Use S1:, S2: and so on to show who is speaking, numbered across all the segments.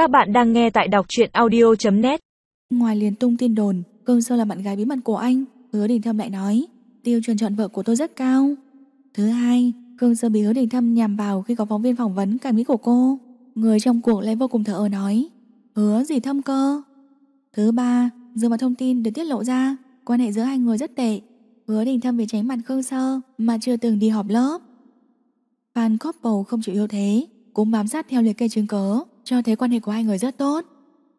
S1: Các bạn đang nghe tại đọc truyện audio.net
S2: Ngoài liền tung tin đồn Cương Sơ là bạn gái bí mật của anh, Hứa Đình Thâm lại nói, Tiêu chuẩn chọn vợ của tôi rất cao. Thứ hai Cương Sơ bị Hứa Đình Thâm nhằm vào Khi có phóng viên phỏng vấn cảm nghĩ của cô. Người trong cuộc lại vô cùng thở ơ nói, Hứa gì thâm cơ? Thứ ba Dựa vào thông tin được tiết lộ ra, Quan hệ giữa hai người rất tệ. Hứa Đình Thâm vì tránh mặt Cương Sơ Mà chưa từng đi họp lớp. Fan couple không chịu yêu thế, Cũng bám sát theo liệt kê chứng cớ cho thấy quan hệ của hai người rất tốt.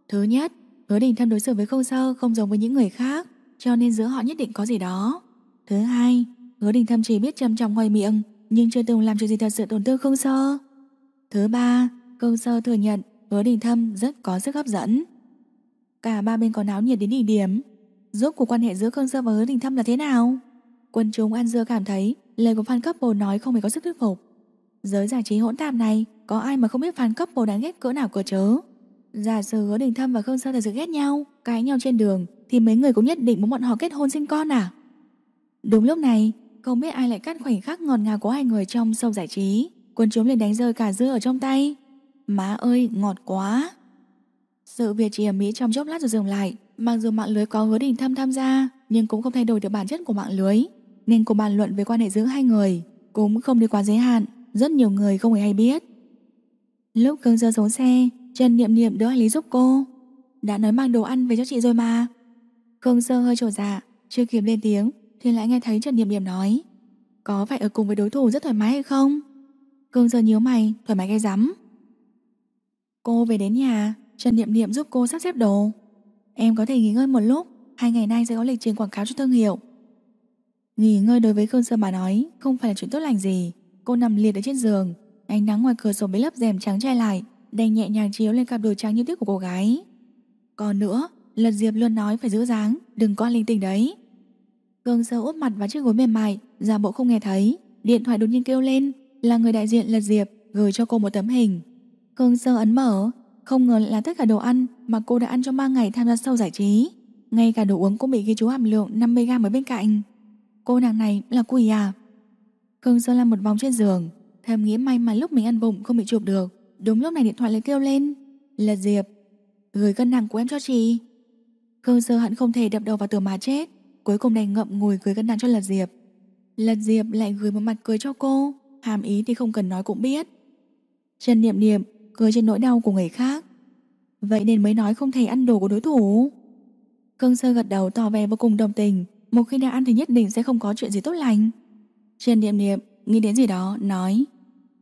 S2: Thứ nhất, Hứa Đình Thâm đối xử với Khương Sơ không giống với những người khác, cho nên giữa họ nhất định có gì đó. Thứ hai, Hứa Đình Thâm chỉ biết trầm trọng ngoài miệng, nhưng chưa từng làm chuyện gì thật sự tổn thương Khương Sơ. Thứ ba, Khương Sơ thừa nhận Hứa Đình Thâm rất có sức hấp dẫn. Cả ba bên có náo nhiệt đến đỉnh điểm. Rốt cuộc quan hệ giữa Khương Sơ và Hứa Đình Thâm là thế nào? Quân chúng ăn dưa cảm thấy lời của fan couple nói không hề có sức thuyết phục. Giới giải trí hỗn tạp này có ai mà không biết fan couple đáng ghét cỡ nào cơ chớ? Giả sử hứa đình thâm và Khương Sơ thật sự ghét nhau, Cãi nhau trên đường, Thì mấy người cũng nhất định muốn bọn họ kết hôn sinh con à? Đúng lúc này, Không biết ai lại cắt khoảnh khắc ngọt ngào của hai người trong sâu giải trí. Quân chúng liền đánh rơi cả dưa ở trong tay. Má ơi, ngọt quá! Sự việc chỉ ở Mỹ trong chốc lát rồi dừng lại. Mặc dù mạng lưới có hứa đình thâm tham gia, Nhưng cũng không thay đổi được bản chất của mạng lưới, Nên cuộc bàn luận về quan hệ giữa hai người Cũng không đi quá giới hạn. Rất nhiều người không hề hay biết. Lúc Khương Dơ xuống xe, Trần Niệm Niệm đỡ hành lý giúp cô. Đã nói mang đồ ăn về cho chị rồi mà. Khương Sơ hơi trổ dạ Chưa kịp lên tiếng, Thì lại nghe thấy Trần Niệm Niệm nói, Có phải ở cùng với đối thủ rất thoải mái hay không? Khương Sơ nhíu mày, Thoải mái cái rắm. Cô về đến nhà, Trần Niệm Niệm giúp cô sắp xếp đồ. Em có thể nghỉ ngơi một lúc, Hai ngày nay sẽ có lịch trình quảng cáo cho thương hiệu. Nghỉ ngơi đối với Khương Sơ mà nói Không phải là chuyện tốt lành gì. Cô nằm liệt ở trên giường Ánh nắng ngoài cửa sổ bị lớp rèm trắng che lại, Đành nhẹ nhàng chiếu lên cặp đùi trắng như tuyết của cô gái. Còn nữa Lật Diệp luôn nói phải giữ dáng, Đừng có linh tinh đấy. Cương sơ úp mặt vào chiếc gối mềm mại, giả bộ không nghe thấy. Điện thoại đột nhiên kêu lên, Là người đại diện Lật Diệp, gửi cho cô một tấm hình. Cương sơ ấn mở, Không ngờ là tất cả đồ ăn Mà cô đã ăn trong 3 ngày tham gia sâu giải trí. Ngay cả đồ uống cũng bị ghi chú hàm lượng 50g ở bên cạnh. Cô nàng này là quỷ à? Cương sơ làm một vòng trên giường Thầm nghĩ may mà lúc mình ăn bụng không bị chụp được. Đúng lúc này điện thoại lại kêu lên. Là Diệp, Gửi cân nặng của em cho chị. Khương sơ hận không thể đập đầu vào tường mà chết. Cuối cùng đành ngậm ngùi gửi cân nặng cho Lật Diệp. Lật Diệp lại gửi một mặt cười cho cô. Hàm ý thì không cần nói cũng biết. Trần Niệm Niệm, cười trên nỗi đau của người khác. Vậy nên mới nói không thể ăn đồ của đối thủ. Khương sơ gật đầu tỏ vẻ vô cùng đồng tình. Một khi đã ăn thì nhất định sẽ không có chuyện gì tốt lành. Trần Niệm Niệm nghĩ đến gì đó, nói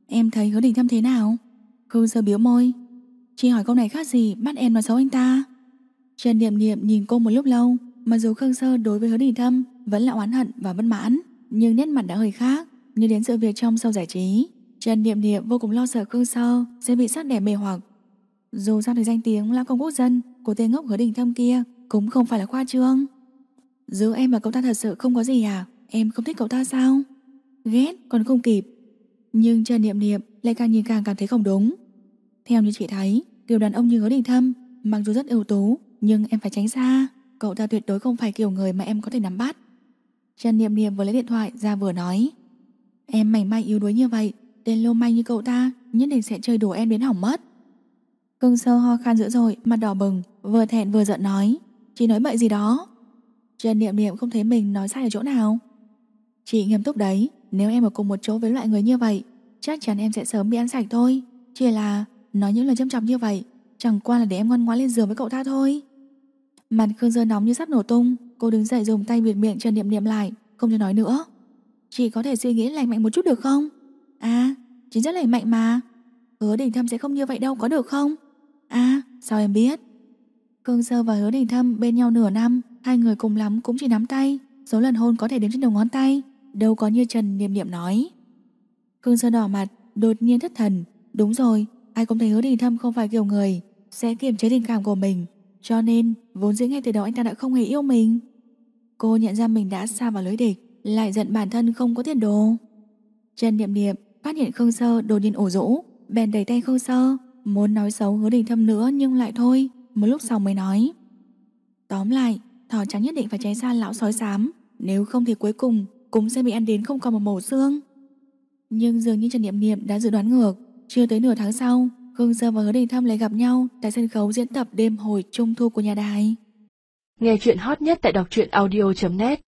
S2: Em thấy hứa đình thâm thế nào? Khương sơ biếu môi. Chị hỏi câu này khác gì bắt em nói xấu anh ta. Trần Niệm Niệm nhìn cô một lúc lâu Mặc dù Khương Sơ đối với hứa đình thâm Vẫn là oán hận và bất mãn Nhưng nét mặt đã hơi khác Như đến sự việc trong sâu giải trí. Trần Niệm Niệm vô cùng lo sợ Khương Sơ Sẽ bị sát đẻ mê hoặc. Dù sao thì danh tiếng là công quốc dân Của tên ngốc hứa đình thâm kia Cũng không phải là khoa trương. Giữa em và cậu ta thật sự không có gì à? Em không thích cậu ta sao? Ghét còn không kịp. Nhưng Trần Niệm Niệm lại càng nhìn càng cảm thấy không đúng. Theo như chị thấy Kiểu đàn ông như hứa đình thâm, Mặc dù rất ưu tú, Nhưng em phải tránh xa. Cậu ta tuyệt đối không phải kiểu người mà em có thể nắm bắt. Trần Niệm Niệm vừa lấy điện thoại ra vừa nói, Em mảnh mai yếu đuối như vậy, Tên lô manh như cậu ta, Nhất định sẽ chơi đùa em đến hỏng mất. Cưng sơ ho khan dữ rồi Mặt đỏ bừng, Vừa thẹn vừa giận nói, Chị nói bậy gì đó? Trần Niệm Niệm không thấy mình nói sai ở chỗ nào. Chị nghiêm túc đấy, Nếu em ở cùng một chỗ với loại người như vậy, Chắc chắn em sẽ sớm bị ăn sạch thôi. Chỉ là, nói những lời châm chọc như vậy, Chẳng qua là để em ngoan ngoãn lên giường với cậu ta thôi. Mặt Khương Dơ nóng như sắp nổ tung, Cô đứng dậy dùng tay bịt miệng Trần Niệm Niệm lại, Không cho nói nữa. Chị có thể suy nghĩ lành mạnh một chút được không? À chị rất lành mạnh mà. Hứa đình thâm sẽ không như vậy đâu, có được không? À sao em biết? Khương Sơ và Hứa Đình Thâm bên nhau nửa năm, Hai người cùng lắm cũng chỉ nắm tay, Số lần hôn có thể đếm trên đầu ngón tay. Đâu có như Trần Niệm Niệm nói. Khương Sơn đỏ mặt, Đột nhiên thất thần. Đúng rồi, Ai cũng thấy hứa đình thâm không phải kiểu người, Sẽ kiềm chế tình cảm của mình. Cho nên, vốn dĩ ngay từ đầu anh ta đã không hề yêu mình. Cô nhận ra mình đã xa vào lưới địch, Lại giận bản thân không có tiền đồ. Trần Niệm Niệm phát hiện Khương Sơ đột nhiên ổ rũ, Bèn đẩy tay Khương Sơ, Muốn nói xấu hứa đình thâm nữa nhưng lại thôi, Một lúc sau mới nói. Tóm lại, Thỏ trắng nhất định phải tránh xa lão sói xám, Nếu không thì cuối cùng cũng sẽ bị ăn đến không còn một mẩu xương. Nhưng dường như Trần Niệm Niệm đã dự đoán ngược, chưa tới nửa tháng sau, Khương Sơ và Hứa Đình Thâm lại gặp nhau tại sân khấu diễn tập đêm hồi trung thu của nhà đài.
S1: Nghe chuyện hot nhất tại đọc truyện audio.net